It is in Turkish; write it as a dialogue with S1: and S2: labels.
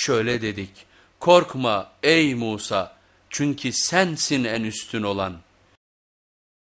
S1: şöyle dedik, korkma ey Musa çünkü sensin en üstün olan.''